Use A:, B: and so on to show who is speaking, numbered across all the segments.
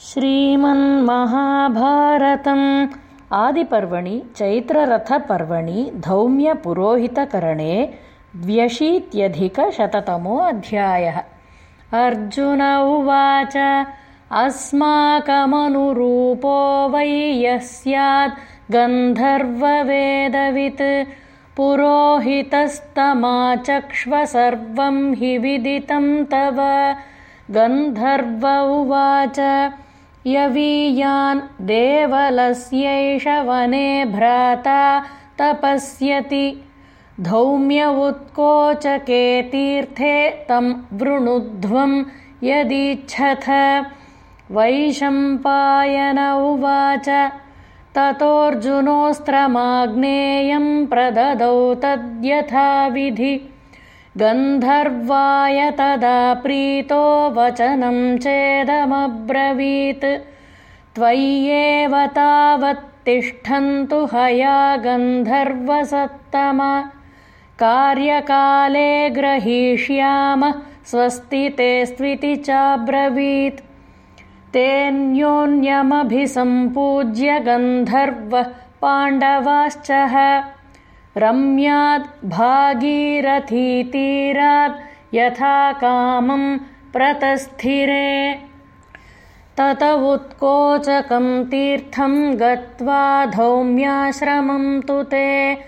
A: श्रीमन्महाभारतम् आदिपर्वणि चैत्ररथपर्वणि धौम्यपुरोहितकरणे द्व्यशीत्यधिकशततमो अध्यायः अर्जुन उवाच अस्माकमनुरूपो वै यः स्यात् गन्धर्ववेदवित्। पुरोहितस्तमाचक्ष्व सर्वं हि विदितं तव। गन्धर्व उवाच यवीयान् देवलस्यैष वने भ्राता तपस्यति। धौम्य उत्कोचके तीर्थे तं वृणुध्वं यदीच्छथ। वैशम्पायन उवाच ततोऽर्जुनोऽस्त्रमाग्नेयं प्रददौ तद्यथाविधि गन्धर्वाय तदा प्रीतो वचनं चेदमब्रवीत्। त्वय्येव तावत्तिष्ठन्तु हया गन्धर्वसत्तम। कार्यकाले ग्रहीष्याम स्वस्ति ते स्त्विति चाब्रवीत्। तेऽन्योन्यमभिसम्पूज्य गन्धर्वः पाण्डवाश्च रम्याद् भागीरथीतीरात् यथा कामं प्रतस्थिरे। तत उत्कोचकं तीर्थं गत्वा धौम्याश्रमं तु ते।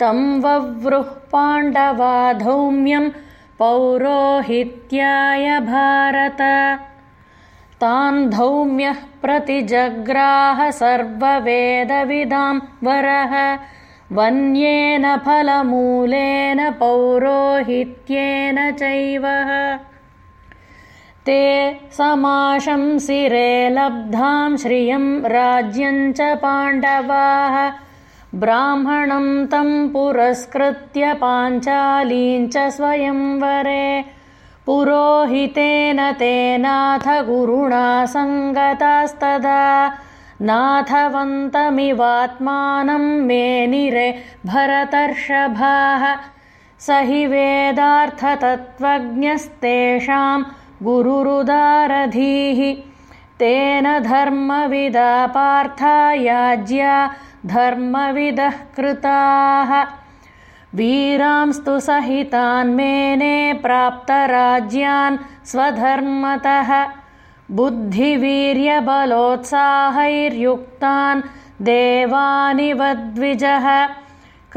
A: तं वव्रुः पाण्डवा धौम्यं पौरोहित्याय भारत। तान् धौम्यः प्रतिजग्राह सर्ववेदविदां वरः वन्येन फलमूलेन पौरोहित्येन चैव। ते समाशंसिरे लब्धां श्रियं राज्यञ्च पाण्डवाः। ब्राह्मणं तं पुरस्कृत्य पाञ्चालीञ्च स्वयंवरे। पुरोहितेन तेनाथ गुरुणा सङ्गतास्तदा नाथवन्तमिवात्मानं मेनिरे भरतर्षभाः। स हि वेदार्थतत्त्वज्ञस्तेषां गुरुरुदारधीः। तेन धर्मविदा पार्थायाज्या धर्मविदः कृताः। वीरांस्तु सहितान्मेने प्राप्तराज्यान् स्वधर्मतः बुद्धिवीर्यबलोत्साहैर्युक्तान् देवानिवद्विजः